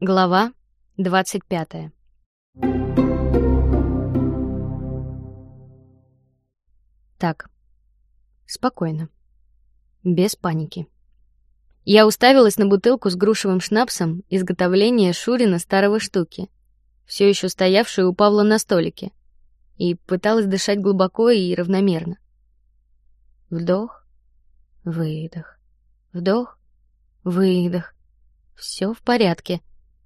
Глава двадцать пятая. Так, спокойно, без паники. Я уставилась на бутылку с грушевым шнапсом изготовления Шурина старого штуки, все еще стоявшую у Павла на столике, и пыталась дышать глубоко и равномерно. Вдох, выдох, вдох, выдох. Все в порядке.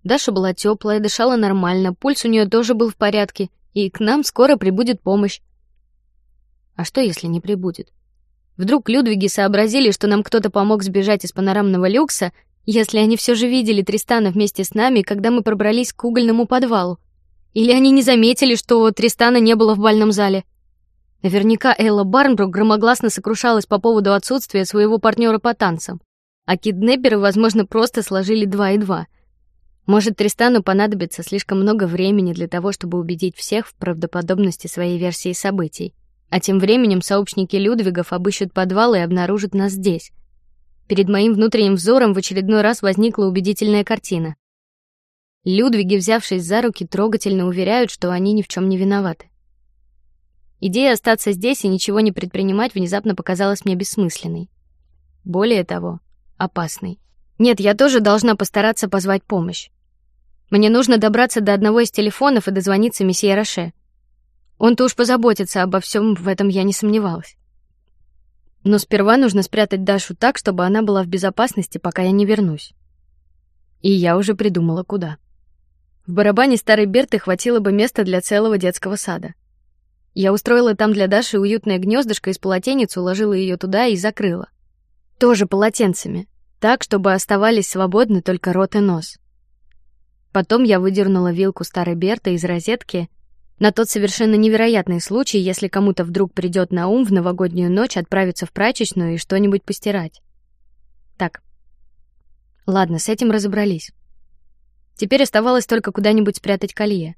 Даша была теплая, дышала нормально, пульс у нее тоже был в порядке, и к нам скоро прибудет помощь. А что, если не прибудет? Вдруг Людвиги сообразили, что нам кто-то помог сбежать из панорамного люкса, если они все же видели Тристана вместе с нами, когда мы пробрались к угольному подвалу? Или они не заметили, что Тристана не было в бальном зале? Наверняка Элла Барнбрук громогласно сокрушалась по поводу отсутствия своего партнера по танцам, а киднеперы, возможно, просто сложили два и два. Может, Тристану понадобится слишком много времени для того, чтобы убедить всех в правдоподобности своей версии событий. А тем временем сообщники Людвигов обыщут подвал и обнаружат нас здесь. Перед моим внутренним взором в очередной раз возникла убедительная картина. Людвиги, взявшись за руки, трогательно уверяют, что они ни в чем не виноваты. Идея остаться здесь и ничего не предпринимать внезапно показалась мне бессмысленной. Более того, опасной. Нет, я тоже должна постараться позвать помощь. Мне нужно добраться до одного из телефонов и дозвониться месье Роше. Он-то уж позаботится обо всем, в этом я не сомневалась. Но сперва нужно спрятать Дашу так, чтобы она была в безопасности, пока я не вернусь. И я уже придумала куда. В барабане старой Берты хватило бы места для целого детского сада. Я устроила там для Даши уютное гнездышко из полотенец, уложила ее туда и закрыла. Тоже полотенцами, так, чтобы оставались свободны только рот и нос. Потом я выдернула вилку старой Берты из розетки на тот совершенно невероятный случай, если кому-то вдруг придет на ум в новогоднюю ночь отправиться в прачечную и что-нибудь постирать. Так. Ладно, с этим разобрались. Теперь оставалось только куда-нибудь спрятать колье.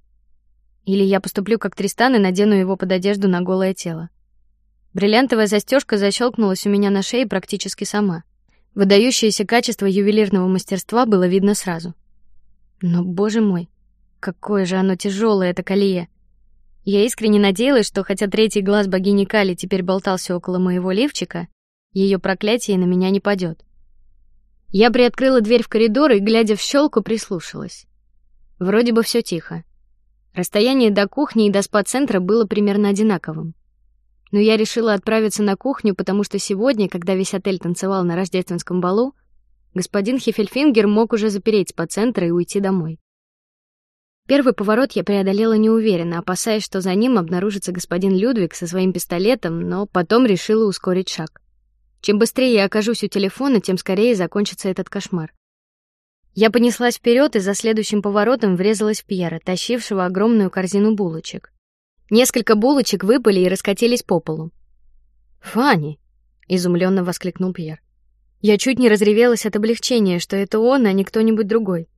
Или я поступлю как Тристан и надену его под одежду на голое тело. Бриллиантовая застежка защелкнулась у меня на шее практически сама. Выдающееся качество ювелирного мастерства было видно сразу. Но, боже мой, какое же оно тяжелое это колье! Я искренне надеялась, что хотя третий глаз богини Кали теперь болтался около моего левчика, ее проклятие на меня не падет. Я приоткрыла дверь в коридор и, глядя в щелку, прислушалась. Вроде бы все тихо. Расстояние до кухни и до спа-центра было примерно одинаковым. Но я решила отправиться на кухню, потому что сегодня, когда весь отель танцевал на рождественском балу, господин Хефельфингер мог уже запереть спа-центр и уйти домой. Первый поворот я преодолела неуверенно, опасаясь, что за ним обнаружится господин Людвиг со своим пистолетом, но потом решила ускорить шаг. Чем быстрее я окажусь у телефона, тем скорее закончится этот кошмар. Я понеслась вперед и за следующим поворотом врезалась в Пьера, тащившего огромную корзину булочек. Несколько булочек выпали и раскатились по полу. Фанни, изумленно воскликнул Пьер. Я чуть не разревелась от облегчения, что это он, а не кто-нибудь другой.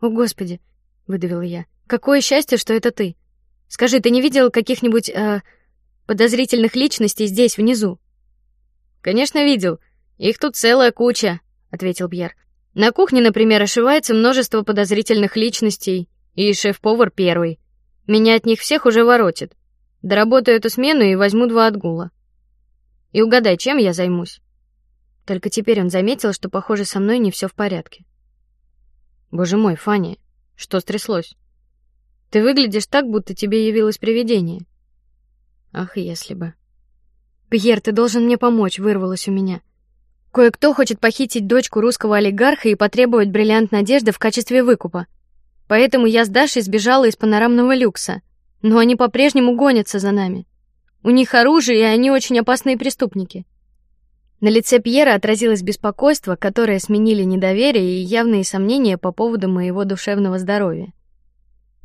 О, господи, выдавила я. Какое счастье, что это ты. Скажи, ты не видел каких-нибудь э, подозрительных личностей здесь внизу? Конечно, видел. Их тут целая куча, ответил Пьер. На кухне, например, ошивается множество подозрительных личностей, и шеф-повар первый. Меня от них всех уже воротит. Доработаю эту смену и возьму два отгула. И угадай, чем я займусь. Только теперь он заметил, что, похоже, со мной не все в порядке. Боже мой, Фанни, что стряслось? Ты выглядишь так, будто тебе явилось привидение. Ах, если бы. Пьер, ты должен мне помочь, вырвалось у меня. Кое-кто хочет похитить дочку русского олигарха и потребовать бриллиант надежды в качестве выкупа. Поэтому я с Дашей сбежала из панорамного люкса, но они по-прежнему гонятся за нами. У них оружие, и они очень опасные преступники. На лице Пьера отразилось беспокойство, которое сменили недоверие и явные сомнения по поводу моего душевного здоровья.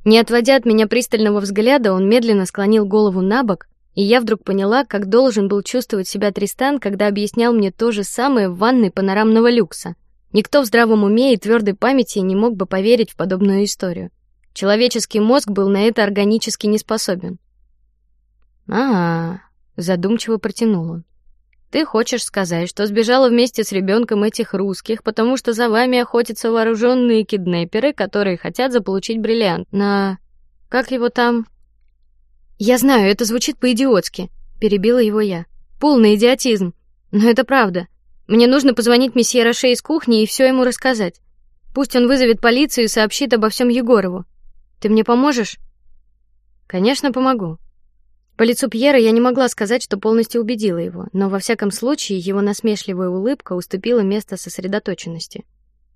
Не отводя от меня пристального взгляда, он медленно склонил голову на бок, и я вдруг поняла, как должен был чувствовать себя Тристан, когда объяснял мне то же самое в ванной панорамного люкса. Никто в здравом уме и твердой памяти не мог бы поверить в подобную историю. Человеческий мозг был на это органически не способен. -а, -а задумчиво протянул он. Ты хочешь сказать, что сбежала вместе с ребенком этих русских, потому что за вами охотятся вооруженные киднеперы, которые хотят заполучить бриллиант на... Как его там? Я знаю, это звучит по-идиотски. Перебила его я. Полный идиотизм. Но это правда. Мне нужно позвонить месье Роше из кухни и все ему рассказать. Пусть он вызовет полицию и сообщит обо всем Егорову. Ты мне поможешь? Конечно, помогу. По лицу Пьера я не могла сказать, что полностью убедила его, но во всяком случае его насмешливая улыбка уступила место сосредоточенности.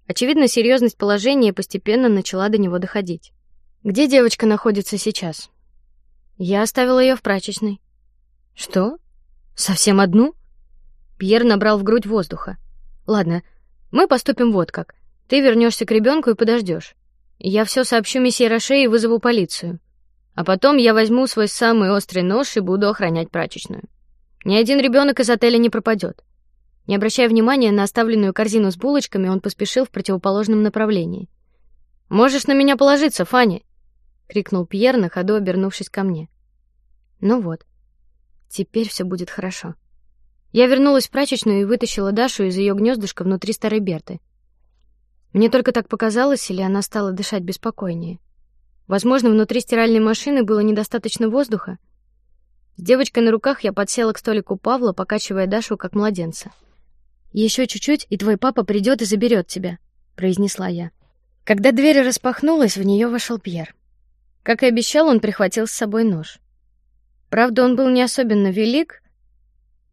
Очевидно, серьезность положения постепенно начала до него доходить. Где девочка находится сейчас? Я оставила ее в прачечной. Что? Совсем одну? Пьер набрал в грудь воздуха. Ладно, мы поступим вот как. Ты вернешься к ребенку и подождешь. Я все сообщу месье Роше и вызову полицию. А потом я возьму свой самый острый нож и буду охранять прачечную. Ни один ребенок из отеля не пропадет. Не обращая внимания на оставленную корзину с булочками, он поспешил в противоположном направлении. Можешь на меня положиться, Фанни, крикнул Пьер на ходу, обернувшись ко мне. Ну вот, теперь все будет хорошо. Я вернулась в прачечную и вытащила Дашу из ее гнездышка внутри старой Берты. Мне только так показалось, или она стала дышать беспокойнее. Возможно, внутри стиральной машины было недостаточно воздуха. С девочкой на руках я подсела к столику Павла, покачивая Дашу как младенца. Еще чуть-чуть, и твой папа придет и заберет тебя, произнесла я. Когда дверь распахнулась, в нее вошел Пьер. Как и обещал, он прихватил с собой нож. Правда, он был не особенно велик,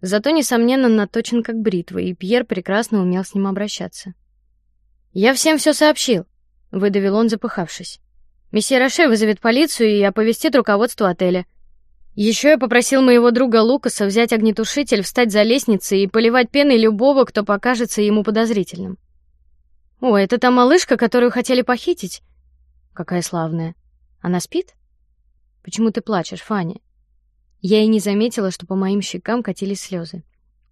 зато несомненно наточен как бритва, и Пьер прекрасно умел с ним обращаться. Я всем все сообщил, выдавил он, запыхавшись. Месье Роше вызовет полицию и оповестит руководство отеля. Еще я попросил моего друга Лукаса взять огнетушитель, встать за лестницей и поливать пеной любого, кто покажется ему подозрительным. О, это та малышка, которую хотели похитить. Какая славная. Она спит? Почему ты плачешь, Фаня? Я и не заметила, что по моим щекам катились слезы.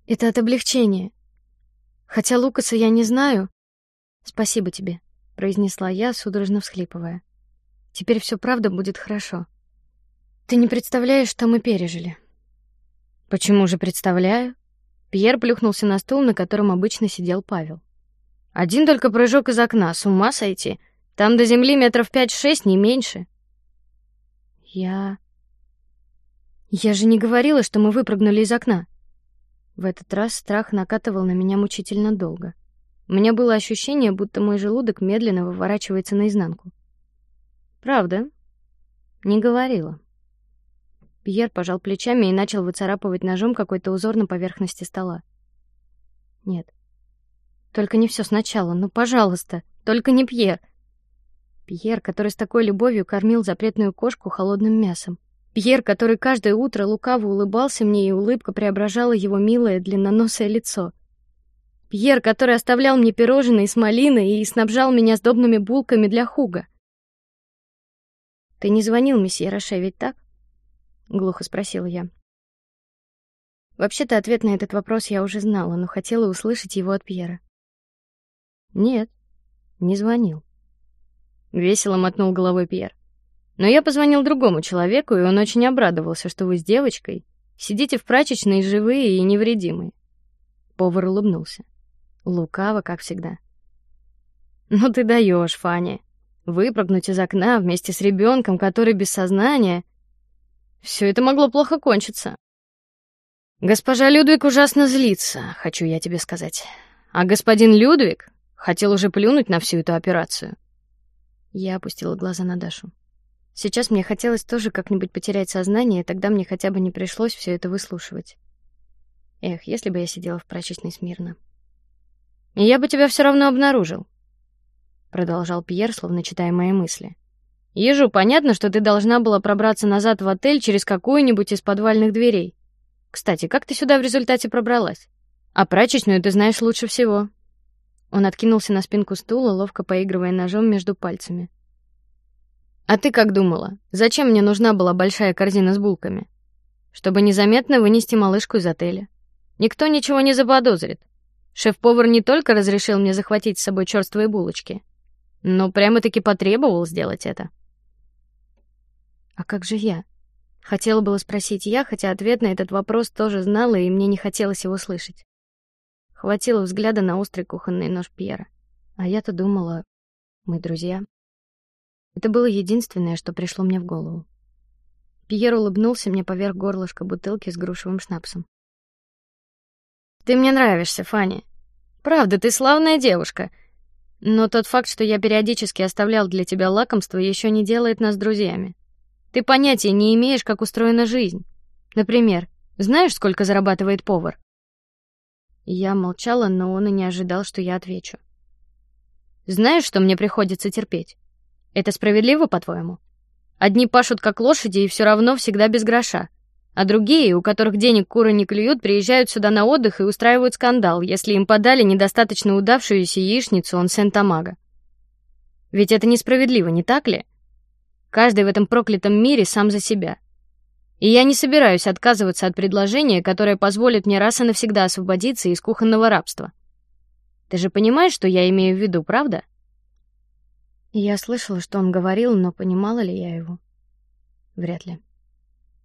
Это от облегчения. Хотя Лукаса я не знаю. Спасибо тебе, произнесла я, судорожно всхлипывая. Теперь все правда будет хорошо. Ты не представляешь, что мы пережили. Почему же представляю? Пьер плюхнулся на стул, на котором обычно сидел Павел. Один только прыжок из окна, с ума сойти. Там до земли метров пять-шесть, не меньше. Я... Я же не говорила, что мы выпрыгнули из окна. В этот раз страх накатывал на меня мучительно долго. У меня было ощущение, будто мой желудок медленно выворачивается наизнанку. Правда? Не говорила. Пьер пожал плечами и начал выцарапывать ножом какой-то узор на поверхности стола. Нет. Только не все сначала, ну, пожалуйста, только не Пьер. Пьер, который с такой любовью кормил запретную кошку холодным мясом. Пьер, который каждое утро лукаво улыбался мне, и улыбка преображала его милое длинноносое лицо. Пьер, который оставлял мне пирожные с малиной и снабжал меня сдобными булками для хуга. Ты не звонил месье Роше, ведь так? глухо спросила я. Вообще-то ответ на этот вопрос я уже знала, но хотела услышать его от Пьера. Нет, не звонил. Весело мотнул головой Пьер. Но я позвонил другому человеку, и он очень обрадовался, что вы с девочкой сидите в прачечной живые и невредимые. Повар улыбнулся, лукаво, как всегда. Ну ты даешь, Фаня выпрыгнуть из окна вместе с ребенком, который без сознания. Все это могло плохо кончиться. Госпожа Людвиг ужасно злится, хочу я тебе сказать. А господин Людвиг хотел уже плюнуть на всю эту операцию. Я опустила глаза на Дашу. Сейчас мне хотелось тоже как-нибудь потерять сознание, тогда мне хотя бы не пришлось все это выслушивать. Эх, если бы я сидела в прачечной смирно. Я бы тебя все равно обнаружил продолжал Пьер, словно читая мои мысли. Ежу, понятно, что ты должна была пробраться назад в отель через какую-нибудь из подвальных дверей. Кстати, как ты сюда в результате пробралась? А прачечную ты знаешь лучше всего. Он откинулся на спинку стула, ловко поигрывая ножом между пальцами. А ты как думала? Зачем мне нужна была большая корзина с булками? Чтобы незаметно вынести малышку из отеля. Никто ничего не заподозрит. Шеф-повар не только разрешил мне захватить с собой черствые булочки, но прямо-таки потребовал сделать это. А как же я? Хотела было спросить я, хотя ответ на этот вопрос тоже знала, и мне не хотелось его слышать. Хватило взгляда на острый кухонный нож Пьера, а я-то думала, мы друзья. Это было единственное, что пришло мне в голову. Пьер улыбнулся мне поверх горлышка бутылки с грушевым шнапсом. Ты мне нравишься, Фанни. Правда, ты славная девушка. Но тот факт, что я периодически оставлял для тебя лакомство, еще не делает нас друзьями. Ты понятия не имеешь, как устроена жизнь. Например, знаешь, сколько зарабатывает повар? Я молчала, но он и не ожидал, что я отвечу. Знаешь, что мне приходится терпеть? Это справедливо, по-твоему? Одни пашут как лошади и все равно всегда без гроша, а другие, у которых денег куры не клюют, приезжают сюда на отдых и устраивают скандал, если им подали недостаточно удавшуюся яичницу он сент-амага. Ведь это несправедливо, не так ли? Каждый в этом проклятом мире сам за себя. И я не собираюсь отказываться от предложения, которое позволит мне раз и навсегда освободиться из кухонного рабства. Ты же понимаешь, что я имею в виду, правда? Я слышала, что он говорил, но понимала ли я его? Вряд ли.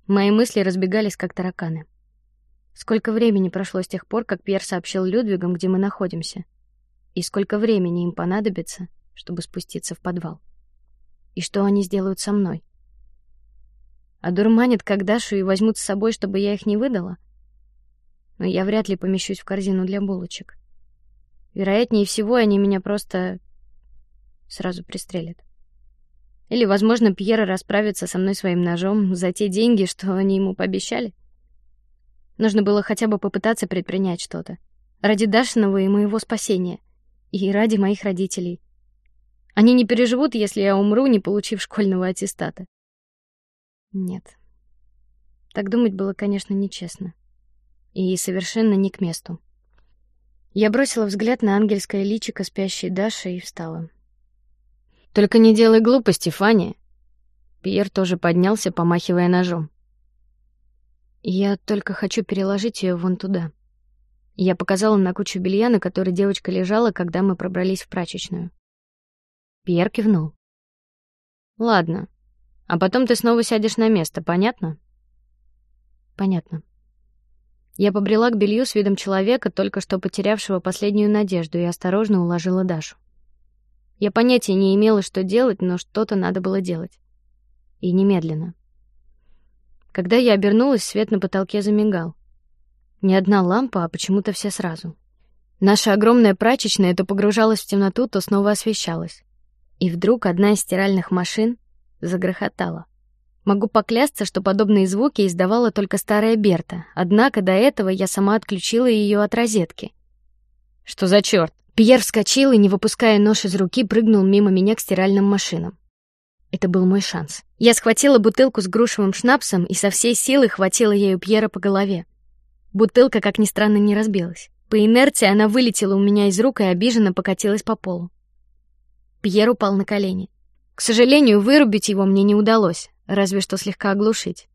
Мои мысли разбегались как тараканы. Сколько времени прошло с тех пор, как Пьер сообщил Людвигам, где мы находимся, и сколько времени им понадобится, чтобы спуститься в подвал? И что они сделают со мной? Одурманят как Дашу и возьмут с собой, чтобы я их не выдала? Но я вряд ли помещусь в корзину для булочек. Вероятнее всего, они меня просто сразу пристрелят. Или, возможно, Пьер расправится со мной своим ножом за те деньги, что они ему пообещали. Нужно было хотя бы попытаться предпринять что-то ради Дашиного и моего спасения, и ради моих родителей. Они не переживут, если я умру, не получив школьного аттестата. Нет. Так думать было, конечно, нечестно. И совершенно не к месту. Я бросила взгляд на ангельское личико спящей Даши и встала. Только не делай глупости, Фанни. Пьер тоже поднялся, помахивая ножом. Я только хочу переложить ее вон туда. Я показала на кучу белья, на которой девочка лежала, когда мы пробрались в прачечную. Пьер кивнул. Ладно. А потом ты снова сядешь на место, понятно? Понятно. Я побрела к белью с видом человека, только что потерявшего последнюю надежду, и осторожно уложила Дашу. Я понятия не имела, что делать, но что-то надо было делать. И немедленно. Когда я обернулась, свет на потолке замигал. Не одна лампа, а почему-то все сразу. Наша огромная прачечная то погружалась в темноту, то снова освещалась. И вдруг одна из стиральных машин загрохотала. Могу поклясться, что подобные звуки издавала только старая Берта. Однако до этого я сама отключила ее от розетки. Что за черт? Пьер вскочил и, не выпуская нож из руки, прыгнул мимо меня к стиральным машинам. Это был мой шанс. Я схватила бутылку с грушевым шнапсом и со всей силы хватила ею Пьера по голове. Бутылка, как ни странно, не разбилась. По инерции она вылетела у меня из рук и обиженно покатилась по полу. Пьер упал на колени. К сожалению, вырубить его мне не удалось, разве что слегка оглушить.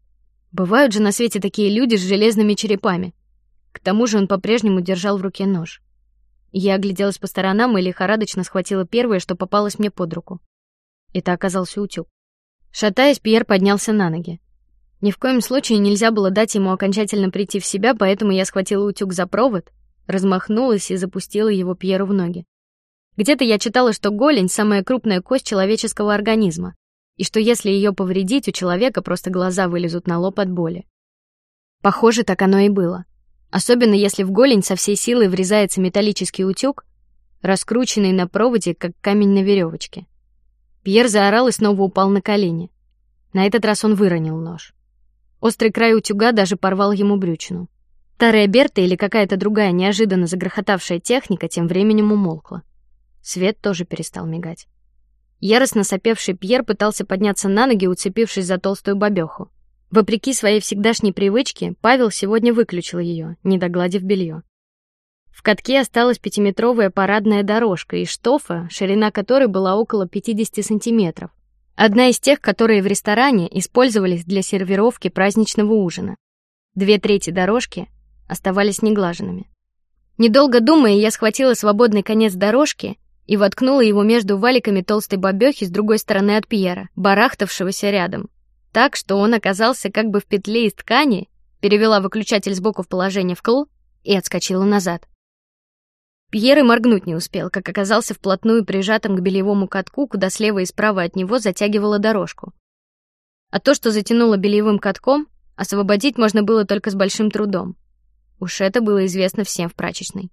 Бывают же на свете такие люди с железными черепами. К тому же он по-прежнему держал в руке нож. Я огляделась по сторонам и лихорадочно схватила первое, что попалось мне под руку. Это оказался утюг. Шатаясь, Пьер поднялся на ноги. Ни в коем случае нельзя было дать ему окончательно прийти в себя, поэтому я схватила утюг за провод, размахнулась и запустила его Пьеру в ноги. Где-то я читала, что голень самая крупная кость человеческого организма, и что если ее повредить, у человека просто глаза вылезут на лоб от боли. Похоже, так оно и было. Особенно если в голень со всей силы врезается металлический утюг, раскрученный на проводе, как камень на веревочке. Пьер заорал и снова упал на колени. На этот раз он выронил нож. Острый край утюга даже порвал ему брючину. Старая Берта или какая-то другая неожиданно загрохотавшая техника тем временем умолкла. Свет тоже перестал мигать. Яростно сопевший Пьер пытался подняться на ноги, уцепившись за толстую бабеху. Вопреки своей всегдашней привычке, Павел сегодня выключил ее, не догладив белье. В катке осталась пятиметровая парадная дорожка из штофа, ширина которой была около 50 сантиметров. Одна из тех, которые в ресторане использовались для сервировки праздничного ужина. Две трети дорожки оставались неглаженными. Недолго думая, я схватила свободный конец дорожки и воткнула его между валиками толстой бабехи с другой стороны от Пьера, барахтавшегося рядом. Так, что он оказался как бы в петле из ткани, перевела выключатель сбоку в положение вкл и отскочила назад. Пьер и моргнуть не успел, как оказался вплотную прижатым к бельевому катку, куда слева и справа от него затягивала дорожку. А то, что затянуло бельевым катком, освободить можно было только с большим трудом. Уж это было известно всем в прачечной.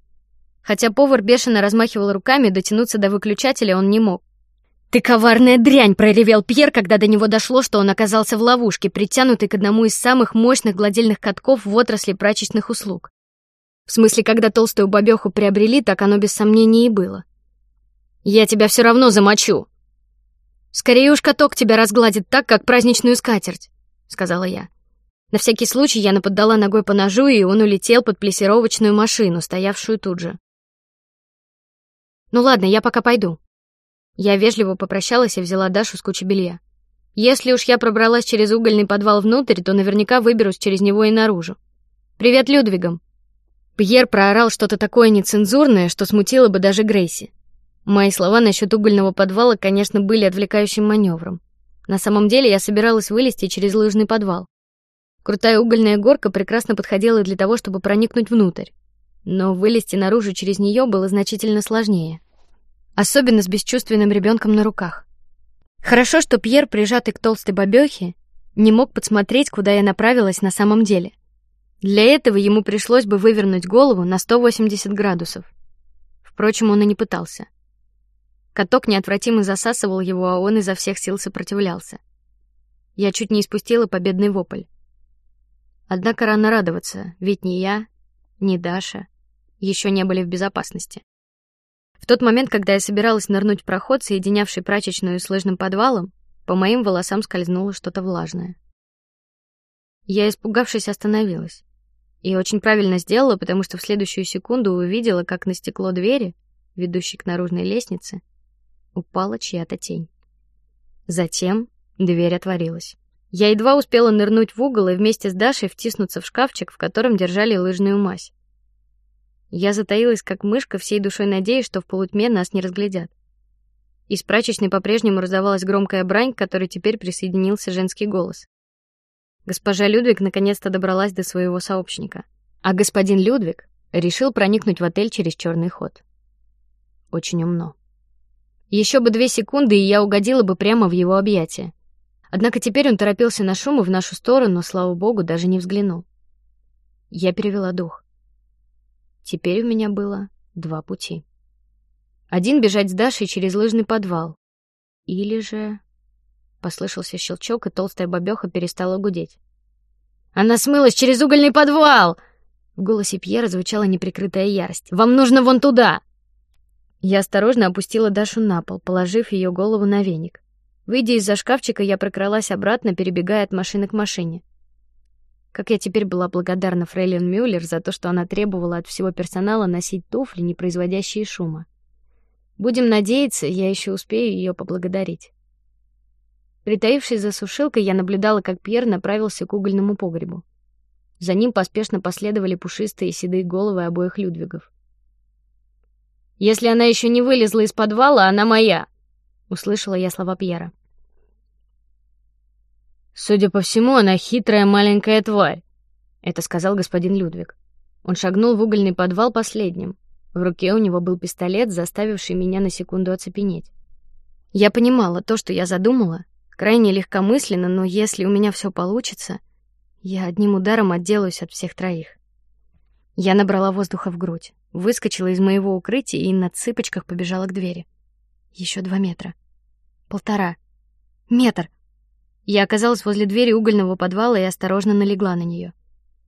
Хотя повар бешено размахивал руками, дотянуться до выключателя он не мог. Ты коварная дрянь, проревел Пьер, когда до него дошло, что он оказался в ловушке, притянутый к одному из самых мощных гладильных катков в отрасли прачечных услуг. В смысле, когда толстую бабеху приобрели, так оно без сомнений и было. Я тебя все равно замочу. Скорее уж каток тебя разгладит так, как праздничную скатерть, сказала я. На всякий случай я наподдала ногой по ножу, и он улетел под плесировочную машину, стоявшую тут же. Ну ладно, я пока пойду. Я вежливо попрощалась и взяла Дашу с кучей белья. Если уж я пробралась через угольный подвал внутрь, то наверняка выберусь через него и наружу. Привет, Людвигам. Пьер проорал что-то такое нецензурное, что смутило бы даже Грейси. Мои слова насчет угольного подвала, конечно, были отвлекающим маневром. На самом деле я собиралась вылезти через лыжный подвал. Крутая угольная горка прекрасно подходила для того, чтобы проникнуть внутрь, но вылезти наружу через нее было значительно сложнее, особенно с бесчувственным ребенком на руках. Хорошо, что Пьер, прижатый к толстой бабехе, не мог подсмотреть, куда я направилась на самом деле. Для этого ему пришлось бы вывернуть голову на 180 градусов. Впрочем, он и не пытался. Каток неотвратимо засасывал его, а он изо всех сил сопротивлялся. Я чуть не испустила победный вопль. Однако рано радоваться, ведь ни я, ни Даша еще не были в безопасности. В тот момент, когда я собиралась нырнуть в проход, соединявший прачечную с лыжным подвалом, по моим волосам скользнуло что-то влажное. Я, испугавшись, остановилась. И очень правильно сделала, потому что в следующую секунду увидела, как на стекло двери, ведущей к наружной лестнице, упала чья-то тень. Затем дверь отворилась. Я едва успела нырнуть в угол и вместе с Дашей втиснуться в шкафчик, в котором держали лыжную мазь. Я затаилась, как мышка, всей душой надеясь, что в полутьме нас не разглядят. Из прачечной по-прежнему раздавалась громкая брань, к которой теперь присоединился женский голос. Госпожа Людвиг наконец-то добралась до своего сообщника, а господин Людвиг решил проникнуть в отель через черный ход. Очень умно. Еще бы две секунды, и я угодила бы прямо в его объятия. Однако теперь он торопился на шум и в нашу сторону, слава богу, даже не взглянул. Я перевела дух. Теперь у меня было два пути. Один бежать с Дашей через лыжный подвал, или же Послышался щелчок, и толстая бабеха перестала гудеть. Она смылась через угольный подвал. В голосе Пьера звучала неприкрытая ярость. Вам нужно вон туда. Я осторожно опустила Дашу на пол, положив ее голову на веник. Выйдя из-за шкафчика, я прокралась обратно, перебегая от машины к машине. Как я теперь была благодарна Фрейлин Мюллер за то, что она требовала от всего персонала носить туфли, не производящие шума. Будем надеяться, я еще успею ее поблагодарить. Притаившись за сушилкой, я наблюдала, как Пьер направился к угольному погребу. За ним поспешно последовали пушистые седые головы обоих Людвигов. Если она еще не вылезла из подвала, она моя, услышала я слова Пьера. Судя по всему, она хитрая маленькая тварь, это сказал господин Людвиг. Он шагнул в угольный подвал последним. В руке у него был пистолет, заставивший меня на секунду оцепенеть. Я понимала то, что я задумала, крайне легкомысленно, но если у меня все получится, я одним ударом отделаюсь от всех троих. Я набрала воздуха в грудь, выскочила из моего укрытия и на цыпочках побежала к двери. Еще два метра, полтора, метр. Я оказалась возле двери угольного подвала и осторожно налегла на нее.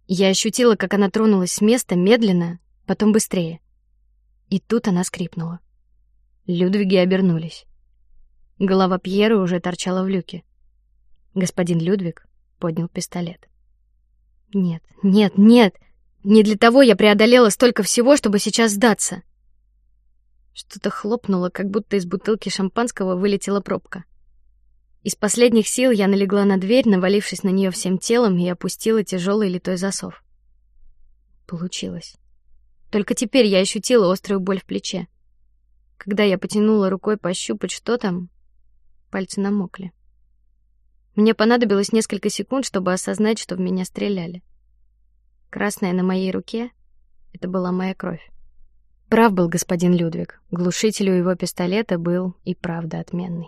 Я ощутила, как она тронулась с места медленно, потом быстрее. И тут она скрипнула. Людвиги обернулись. Голова Пьера уже торчала в люке. Господин Людвиг поднял пистолет. Нет, нет, нет, не для того я преодолела столько всего, чтобы сейчас сдаться. Что-то хлопнуло, как будто из бутылки шампанского вылетела пробка. Из последних сил я налегла на дверь, навалившись на нее всем телом, и опустила тяжелый литой засов. Получилось. Только теперь я ощутила острую боль в плече. Когда я потянула рукой пощупать, что там, Пальцы намокли. Мне понадобилось несколько секунд, чтобы осознать, что в меня стреляли. Красная на моей руке — это была моя кровь. Прав был господин Людвиг. Глушитель у его пистолета был и правда отменный.